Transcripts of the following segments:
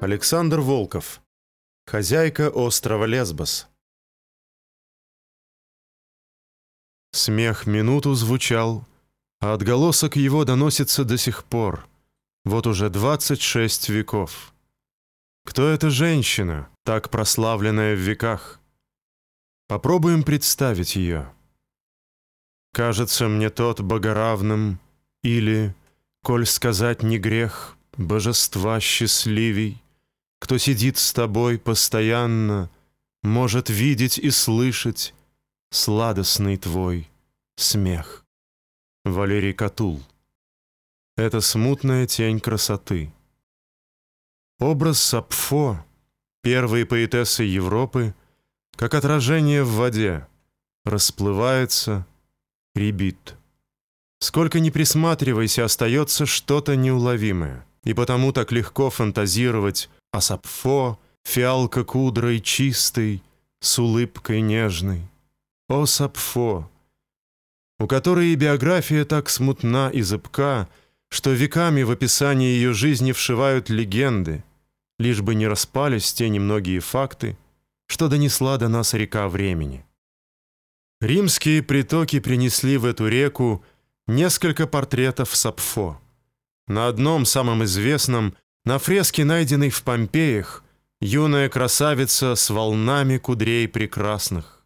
Александр Волков. Хозяйка острова Лесбос. Смех минуту звучал, а отголосок его доносится до сих пор. Вот уже 26 веков. Кто эта женщина, так прославленная в веках? Попробуем представить ее. Кажется мне тот богоравным, или, коль сказать не грех, божества счастливей, кто сидит с тобой постоянно, может видеть и слышать сладостный твой смех. Валерий Катул. Это смутная тень красоты. Образ Сапфо, первой поэтессы Европы, как отражение в воде, расплывается, рябит. Сколько ни присматривайся, остается что-то неуловимое, и потому так легко фантазировать о Сапфо, фиалка кудрой чистой, с улыбкой нежной. О Сапфо, у которой и биография так смутна и зыбка, что веками в описании ее жизни вшивают легенды, лишь бы не распались те немногие факты, что донесла до нас река времени. Римские притоки принесли в эту реку несколько портретов Сапфо. На одном, самом известном, на фреске, найденной в Помпеях, юная красавица с волнами кудрей прекрасных.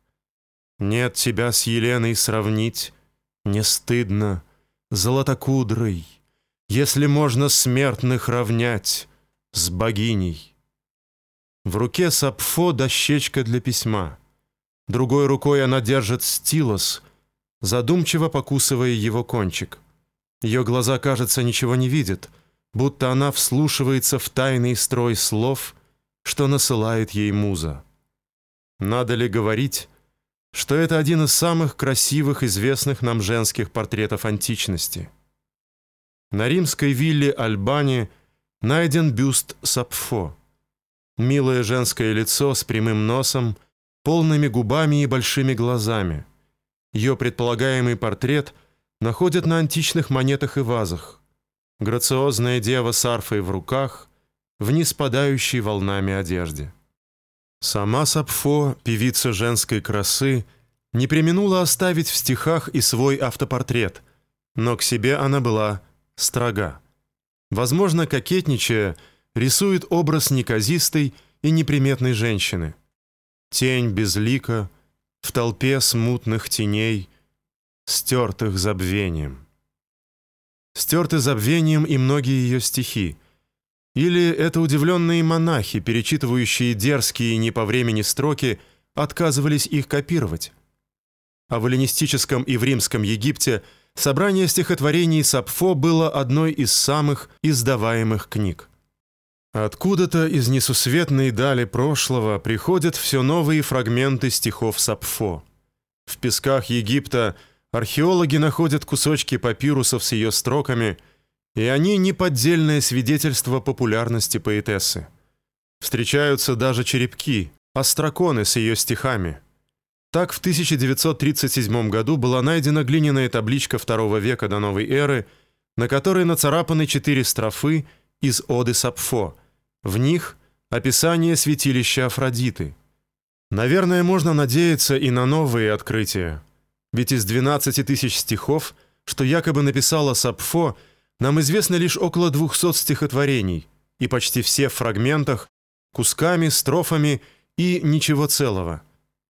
Нет тебя с Еленой сравнить, не стыдно, золотокудрой, Если можно смертных равнять с богиней. В руке Сапфо дощечка для письма. Другой рукой она держит стилус, задумчиво покусывая его кончик. Ее глаза, кажется, ничего не видят, будто она вслушивается в тайный строй слов, что насылает ей муза. Надо ли говорить, что это один из самых красивых известных нам женских портретов античности. На римской вилле Альбани найден бюст Сапфо. Милое женское лицо с прямым носом, полными губами и большими глазами. Ее предполагаемый портрет находят на античных монетах и вазах. Грациозная дева с арфой в руках, в ниспадающей волнами одежде. Сама Сапфо, певица женской красы, не преминула оставить в стихах и свой автопортрет, но к себе она была строга. Возможно, кокетничая, рисует образ неказистой и неприметной женщины. Тень безлика, в толпе смутных теней, стертых забвением. Стерты забвением и многие ее стихи — или это удивленные монахи, перечитывающие дерзкие не по времени строки, отказывались их копировать? А в эллинистическом и в римском Египте собрание стихотворений Сапфо было одной из самых издаваемых книг. Откуда-то из несусветной дали прошлого приходят все новые фрагменты стихов Сапфо. В песках Египта археологи находят кусочки папирусов с ее строками – и они неподдельное свидетельство популярности поэтессы. Встречаются даже черепки, астраконы с ее стихами. Так в 1937 году была найдена глиняная табличка II века до новой эры, на которой нацарапаны четыре строфы из Оды Сапфо. В них описание святилища Афродиты. Наверное, можно надеяться и на новые открытия. Ведь из 12 тысяч стихов, что якобы написала Сапфо, нам известно лишь около 200 стихотворений, и почти все в фрагментах, кусками, строфами и ничего целого.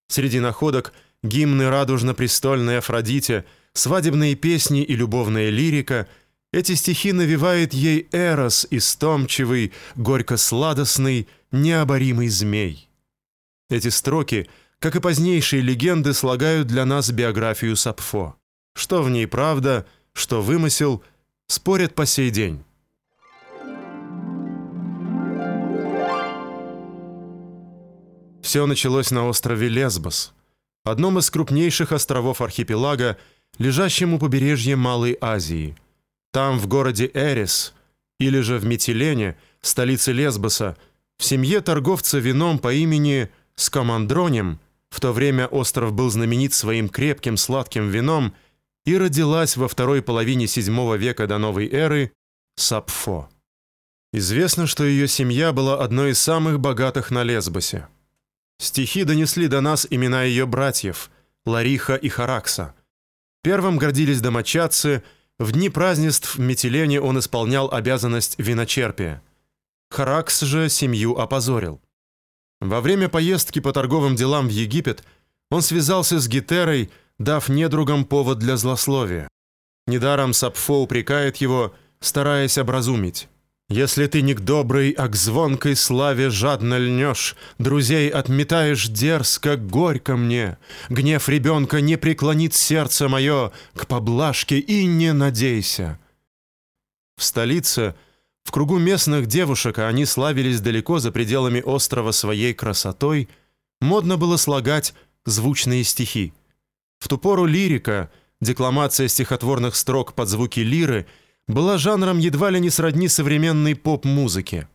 Среди находок гимны радужно-престольной Афродите, свадебные песни и любовная лирика – эти стихи навевает ей Эрос, истомчивый, горько-сладостный, необоримый змей. Эти строки, как и позднейшие легенды, слагают для нас биографию Сапфо. Что в ней правда, что вымысел – Спорят по сей день. Все началось на острове Лесбос, одном из крупнейших островов архипелага, лежащем у побережья Малой Азии. Там, в городе Эрис, или же в Метилене, столице Лесбоса, в семье торговца вином по имени Скамандронем, в то время остров был знаменит своим крепким сладким вином, и родилась во второй половине VII века до новой эры Сапфо. Известно, что ее семья была одной из самых богатых на Лесбосе. Стихи донесли до нас имена ее братьев Лариха и Харакса. Первым гордились домочадцы, в дни празднеств в Метилене он исполнял обязанность виночерпия. Харакс же семью опозорил. Во время поездки по торговым делам в Египет он связался с Гетерой, дав недругам повод для злословия. Недаром Сапфо упрекает его, стараясь образумить. Если ты не к доброй, а к звонкой славе жадно льнешь, друзей отметаешь дерзко, горько мне. Гнев ребенка не преклонит сердце мое к поблажке и не надейся. В столице, в кругу местных девушек, а они славились далеко за пределами острова своей красотой, модно было слагать звучные стихи. В ту пору лирика, декламация стихотворных строк под звуки лиры — была жанром едва ли не сродни современной поп-музыке.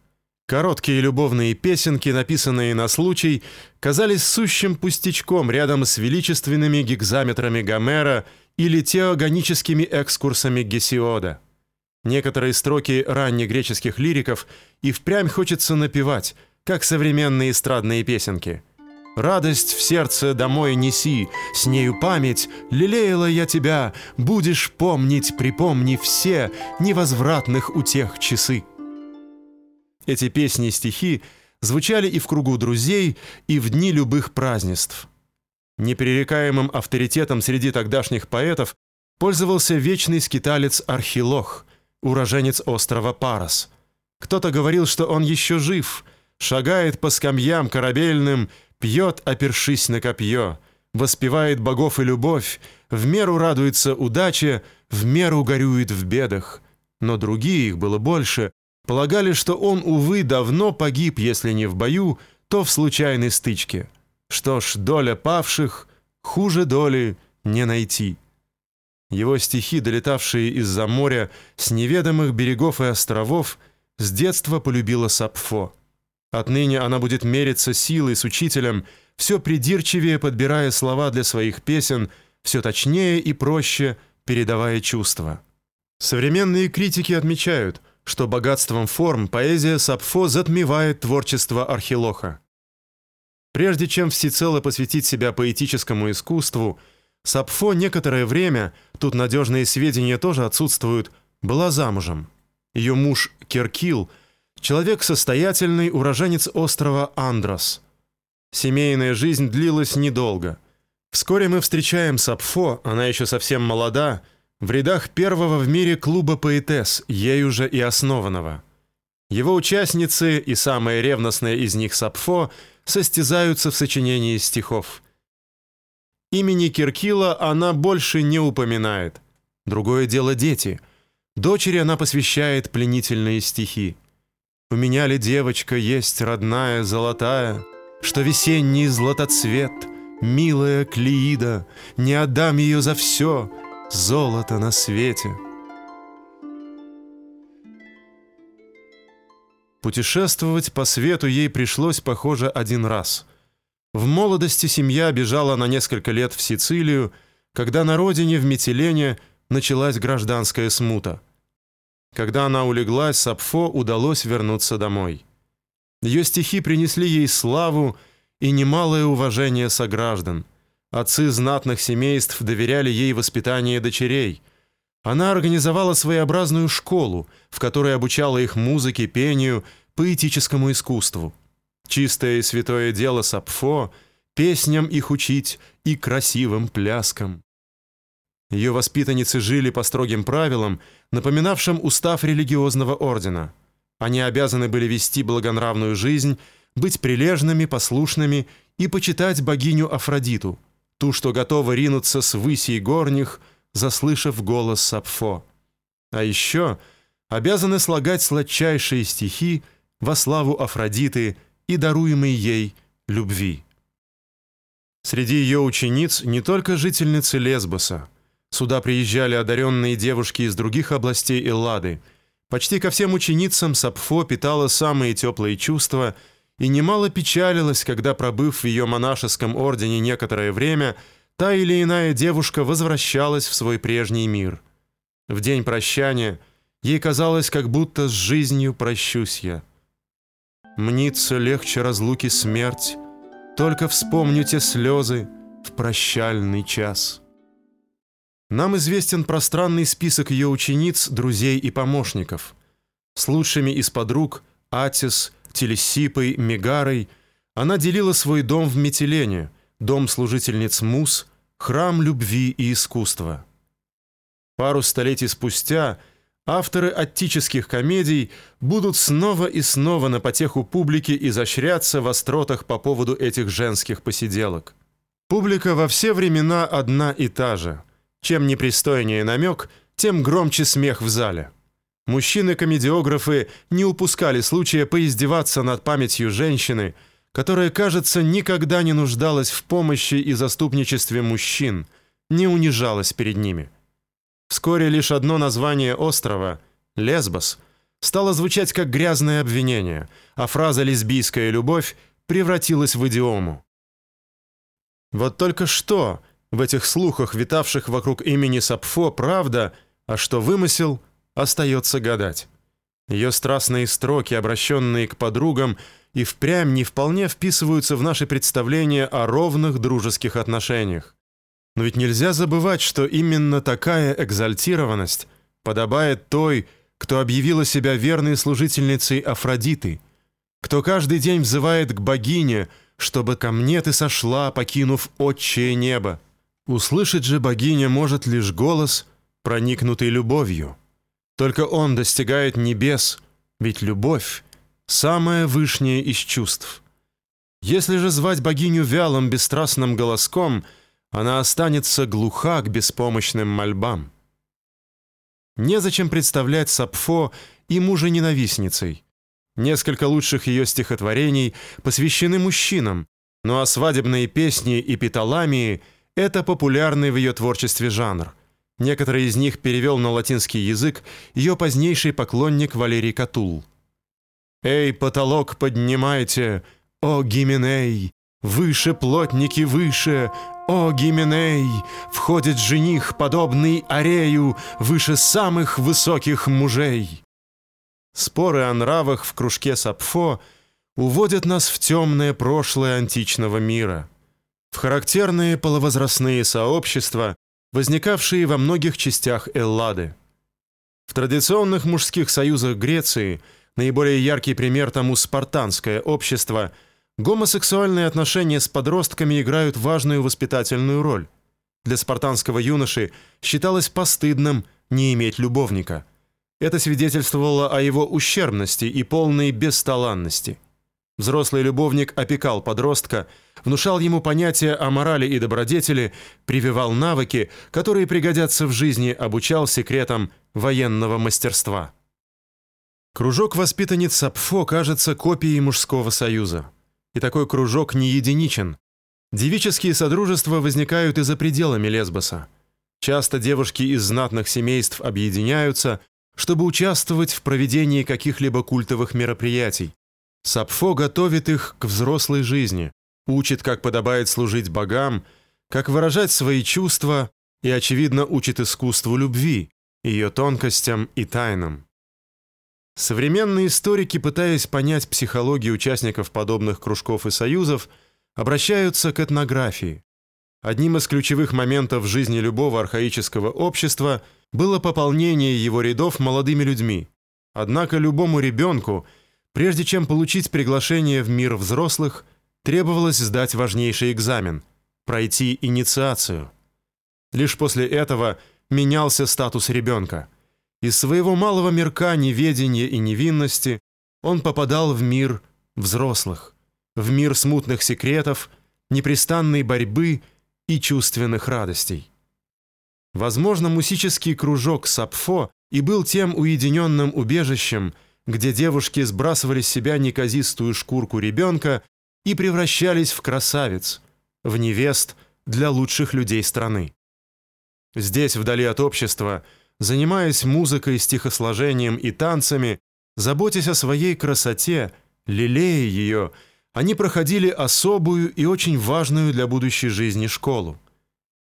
Короткие любовные песенки, написанные на случай, казались сущим пустячком рядом с величественными гигзаметрами Гомера или теогоническими экскурсами Гесиода. Некоторые строки раннегреческих лириков и впрямь хочется напевать, как современные эстрадные песенки – Радость в сердце домой неси, с нею память, лелеяла я тебя, будешь помнить, припомни все невозвратных у тех часы. Эти песни и стихи звучали и в кругу друзей, и в дни любых празднеств. Непререкаемым авторитетом среди тогдашних поэтов пользовался вечный скиталец Архилох, уроженец острова Парос. Кто-то говорил, что он еще жив, шагает по скамьям корабельным, пьет, опершись на копье, воспевает богов и любовь, в меру радуется удаче, в меру горюет в бедах. Но другие, их было больше, полагали, что он, увы, давно погиб, если не в бою, то в случайной стычке. Что ж, доля павших хуже доли не найти. Его стихи, долетавшие из-за моря, с неведомых берегов и островов, с детства полюбила Сапфо. Отныне она будет мериться силой с учителем, все придирчивее подбирая слова для своих песен, все точнее и проще передавая чувства. Современные критики отмечают, что богатством форм поэзия Сапфо затмевает творчество Архилоха. Прежде чем всецело посвятить себя поэтическому искусству, Сапфо некоторое время, тут надежные сведения тоже отсутствуют, была замужем. Ее муж Керкил – Человек состоятельный, уроженец острова Андрос. Семейная жизнь длилась недолго. Вскоре мы встречаем Сапфо, она еще совсем молода, в рядах первого в мире клуба поэтесс, ею же и основанного. Его участницы и самая ревностная из них Сапфо состязаются в сочинении стихов. Имени Киркила она больше не упоминает. Другое дело дети. Дочери она посвящает пленительные стихи. У меня ли девочка есть родная, золотая, Что весенний златоцвет, милая Клеида, Не отдам ее за все золото на свете. Путешествовать по свету ей пришлось, похоже, один раз. В молодости семья бежала на несколько лет в Сицилию, когда на родине в Метилене началась гражданская смута. Когда она улеглась, Сапфо удалось вернуться домой. Ее стихи принесли ей славу и немалое уважение сограждан. Отцы знатных семейств доверяли ей воспитание дочерей. Она организовала своеобразную школу, в которой обучала их музыке, пению, поэтическому искусству. Чистое и святое дело Сапфо — песням их учить и красивым пляскам. Ее воспитанницы жили по строгим правилам, напоминавшим устав религиозного ордена. Они обязаны были вести благонравную жизнь, быть прилежными, послушными и почитать богиню Афродиту, ту, что готова ринуться с высей горних, заслышав голос Сапфо. А еще обязаны слагать сладчайшие стихи во славу Афродиты и даруемой ей любви. Среди ее учениц не только жительницы Лесбоса, Сюда приезжали одаренные девушки из других областей Эллады. Почти ко всем ученицам Сапфо питала самые теплые чувства и немало печалилась, когда, пробыв в ее монашеском ордене некоторое время, та или иная девушка возвращалась в свой прежний мир. В день прощания ей казалось, как будто с жизнью прощусь я. Мнится легче разлуки смерть, только вспомню те слезы в прощальный час. Нам известен пространный список ее учениц, друзей и помощников. С лучшими из подруг Атис, Телесипой, Мегарой она делила свой дом в Метилене, дом служительниц Мус, храм любви и искусства. Пару столетий спустя авторы аттических комедий будут снова и снова на потеху публики изощряться в остротах по поводу этих женских посиделок. Публика во все времена одна и та же. Чем непристойнее намек, тем громче смех в зале. Мужчины-комедиографы не упускали случая поиздеваться над памятью женщины, которая, кажется, никогда не нуждалась в помощи и заступничестве мужчин, не унижалась перед ними. Вскоре лишь одно название острова Лесбос стало звучать как грязное обвинение, а фраза лесбийская любовь превратилась в идиому. Вот только что в этих слухах, витавших вокруг имени Сапфо, правда, а что вымысел, остается гадать. Ее страстные строки, обращенные к подругам, и впрямь не вполне вписываются в наши представления о ровных дружеских отношениях. Но ведь нельзя забывать, что именно такая экзальтированность подобает той, кто объявила себя верной служительницей Афродиты, кто каждый день взывает к богине, чтобы ко мне ты сошла, покинув отчее небо. Услышать же богиня может лишь голос, проникнутый любовью. Только он достигает небес, ведь любовь — самое высшее из чувств. Если же звать богиню вялым, бесстрастным голоском — она останется глуха к беспомощным мольбам. Незачем представлять Сапфо и мужа-ненавистницей. Несколько лучших ее стихотворений посвящены мужчинам, ну а свадебные песни и питаламии — это популярный в ее творчестве жанр. Некоторые из них перевел на латинский язык ее позднейший поклонник Валерий Катул. «Эй, потолок поднимайте, о Гименей! Выше, плотники, выше, о, Гименей, входит жених, подобный Арею, выше самых высоких мужей. Споры о нравах в кружке Сапфо уводят нас в темное прошлое античного мира, в характерные половозрастные сообщества, возникавшие во многих частях Эллады. В традиционных мужских союзах Греции наиболее яркий пример тому спартанское общество – Гомосексуальные отношения с подростками играют важную воспитательную роль. Для спартанского юноши считалось постыдным не иметь любовника. Это свидетельствовало о его ущербности и полной бесталанности. Взрослый любовник опекал подростка, внушал ему понятия о морали и добродетели, прививал навыки, которые пригодятся в жизни, обучал секретам военного мастерства. Кружок воспитанниц Сапфо кажется копией мужского союза и такой кружок не единичен. Девические содружества возникают и за пределами Лесбоса. Часто девушки из знатных семейств объединяются, чтобы участвовать в проведении каких-либо культовых мероприятий. Сапфо готовит их к взрослой жизни, учит, как подобает служить богам, как выражать свои чувства и, очевидно, учит искусству любви, ее тонкостям и тайнам. Современные историки, пытаясь понять психологию участников подобных кружков и союзов, обращаются к этнографии. Одним из ключевых моментов в жизни любого архаического общества было пополнение его рядов молодыми людьми. Однако любому ребенку, прежде чем получить приглашение в мир взрослых, требовалось сдать важнейший экзамен пройти инициацию. Лишь после этого менялся статус ребенка – из своего малого мирка неведения и невинности он попадал в мир взрослых, в мир смутных секретов, непрестанной борьбы и чувственных радостей. Возможно, мусический кружок Сапфо и был тем уединенным убежищем, где девушки сбрасывали с себя неказистую шкурку ребенка и превращались в красавиц, в невест для лучших людей страны. Здесь, вдали от общества, занимаясь музыкой, стихосложением и танцами, заботясь о своей красоте, лелея ее, они проходили особую и очень важную для будущей жизни школу.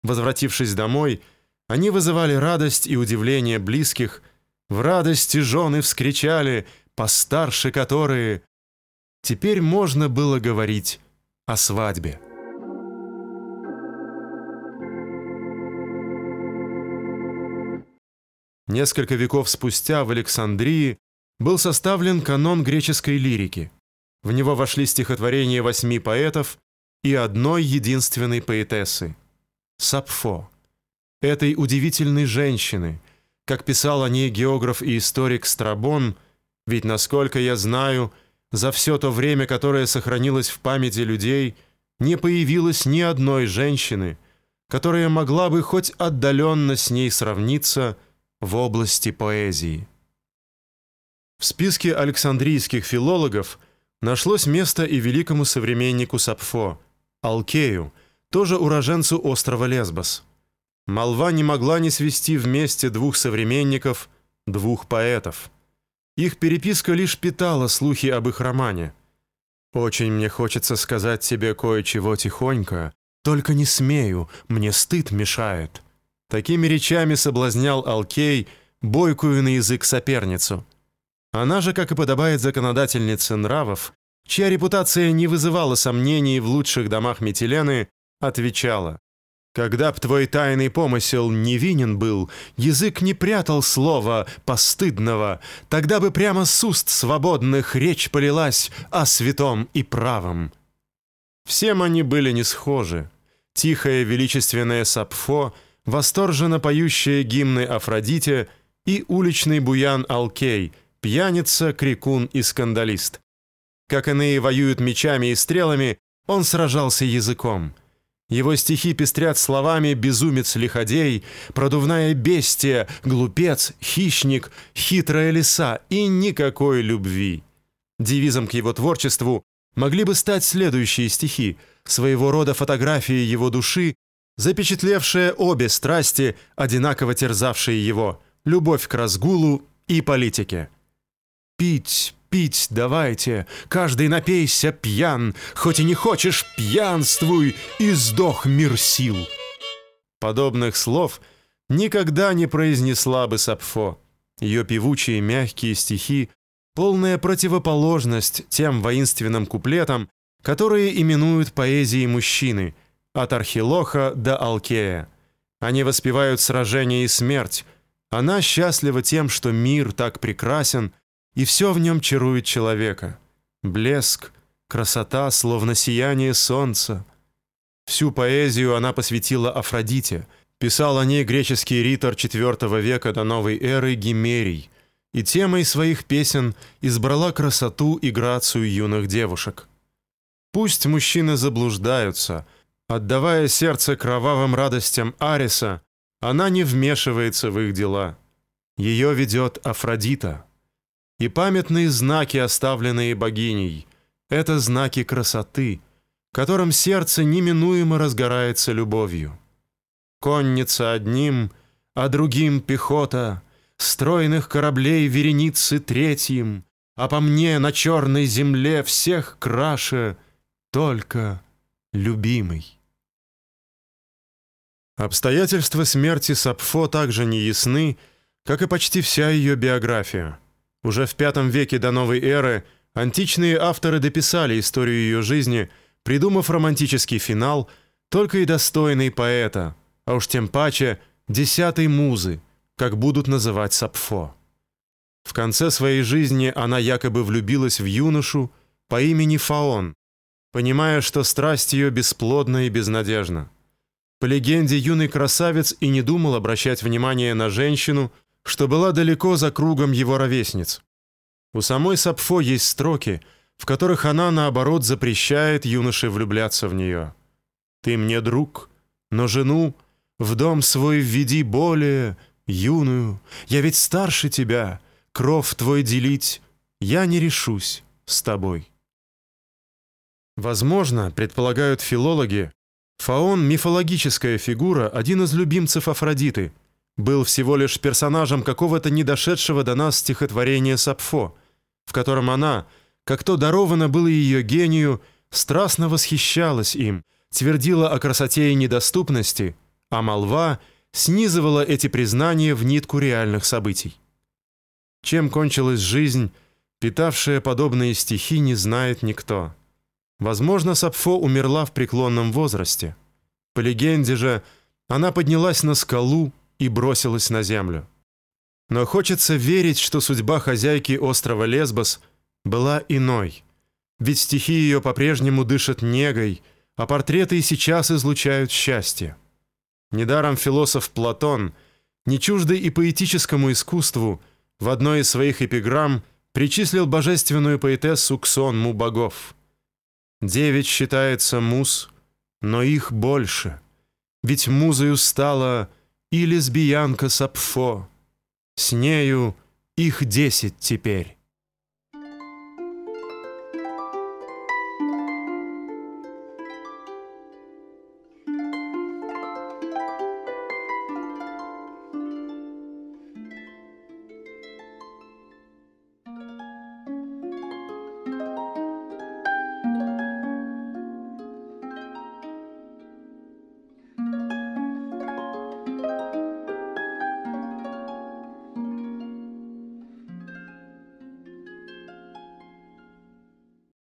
Возвратившись домой, они вызывали радость и удивление близких, В радости жены вскричали, постарше которые. Теперь можно было говорить о свадьбе. Несколько веков спустя в Александрии был составлен канон греческой лирики. В него вошли стихотворения восьми поэтов и одной единственной поэтессы – Сапфо. Этой удивительной женщины, как писал о ней географ и историк Страбон, ведь, насколько я знаю, за все то время, которое сохранилось в памяти людей, не появилось ни одной женщины, которая могла бы хоть отдаленно с ней сравниться в области поэзии. В списке александрийских филологов нашлось место и великому современнику Сапфо, Алкею, тоже уроженцу острова Лесбос. Молва не могла не свести вместе двух современников, двух поэтов. Их переписка лишь питала слухи об их романе. «Очень мне хочется сказать тебе кое-чего тихонько, только не смею, мне стыд мешает». Такими речами соблазнял Алкей бойкую на язык соперницу. Она же, как и подобает законодательнице нравов, чья репутация не вызывала сомнений в лучших домах Метилены, отвечала «Когда б твой тайный помысел невинен был, язык не прятал слова постыдного, тогда бы прямо с уст свободных речь полилась о святом и правом». Всем они были не схожи. Тихая величественная Сапфо — восторженно поющая гимны Афродите и уличный буян Алкей, пьяница, крикун и скандалист. Как иные воюют мечами и стрелами, он сражался языком. Его стихи пестрят словами «безумец-лиходей», «продувная бестия», «глупец», «хищник», «хитрая лиса» и никакой любви. Девизом к его творчеству могли бы стать следующие стихи, своего рода фотографии его души запечатлевшая обе страсти, одинаково терзавшие его – любовь к разгулу и политике. «Пить, пить давайте, каждый напейся пьян, хоть и не хочешь, пьянствуй, и сдох мир сил». Подобных слов никогда не произнесла бы Сапфо. Ее певучие мягкие стихи – полная противоположность тем воинственным куплетам, которые именуют поэзией мужчины – от Архилоха до Алкея. Они воспевают сражение и смерть. Она счастлива тем, что мир так прекрасен, и все в нем чарует человека. Блеск, красота, словно сияние солнца. Всю поэзию она посвятила Афродите. Писал о ней греческий ритор IV века до новой эры Гимерий, и темой своих песен избрала красоту и грацию юных девушек. Пусть мужчины заблуждаются – Отдавая сердце кровавым радостям Ариса, она не вмешивается в их дела. Ее ведет Афродита. И памятные знаки, оставленные богиней, это знаки красоты, которым сердце неминуемо разгорается любовью. Конница одним, а другим пехота, стройных кораблей вереницы третьим, а по мне на черной земле всех краше только любимый. Обстоятельства смерти Сапфо также не ясны, как и почти вся ее биография. Уже в V веке до новой эры античные авторы дописали историю ее жизни, придумав романтический финал, только и достойный поэта, а уж тем паче десятой музы, как будут называть Сапфо. В конце своей жизни она якобы влюбилась в юношу по имени Фаон, понимая, что страсть ее бесплодна и безнадежна. По легенде, юный красавец и не думал обращать внимание на женщину, что была далеко за кругом его ровесниц. У самой Сапфо есть строки, в которых она, наоборот, запрещает юноше влюбляться в нее. «Ты мне друг, но жену в дом свой введи более юную. Я ведь старше тебя, кров твой делить, я не решусь с тобой». Возможно, предполагают филологи, Фаон — мифологическая фигура, один из любимцев Афродиты. Был всего лишь персонажем какого-то недошедшего до нас стихотворения Сапфо, в котором она, как то даровано было ее гению, страстно восхищалась им, твердила о красоте и недоступности, а молва снизывала эти признания в нитку реальных событий. Чем кончилась жизнь, питавшая подобные стихи, не знает никто. Возможно, Сапфо умерла в преклонном возрасте. По легенде же, она поднялась на скалу и бросилась на землю. Но хочется верить, что судьба хозяйки острова Лесбос была иной. Ведь стихи ее по-прежнему дышат негой, а портреты и сейчас излучают счастье. Недаром философ Платон, не чуждый и поэтическому искусству, в одной из своих эпиграмм причислил божественную поэтессу к сонму богов. Девять считается муз, но их больше, ведь музою стала и лесбиянка Сапфо, с нею их десять теперь.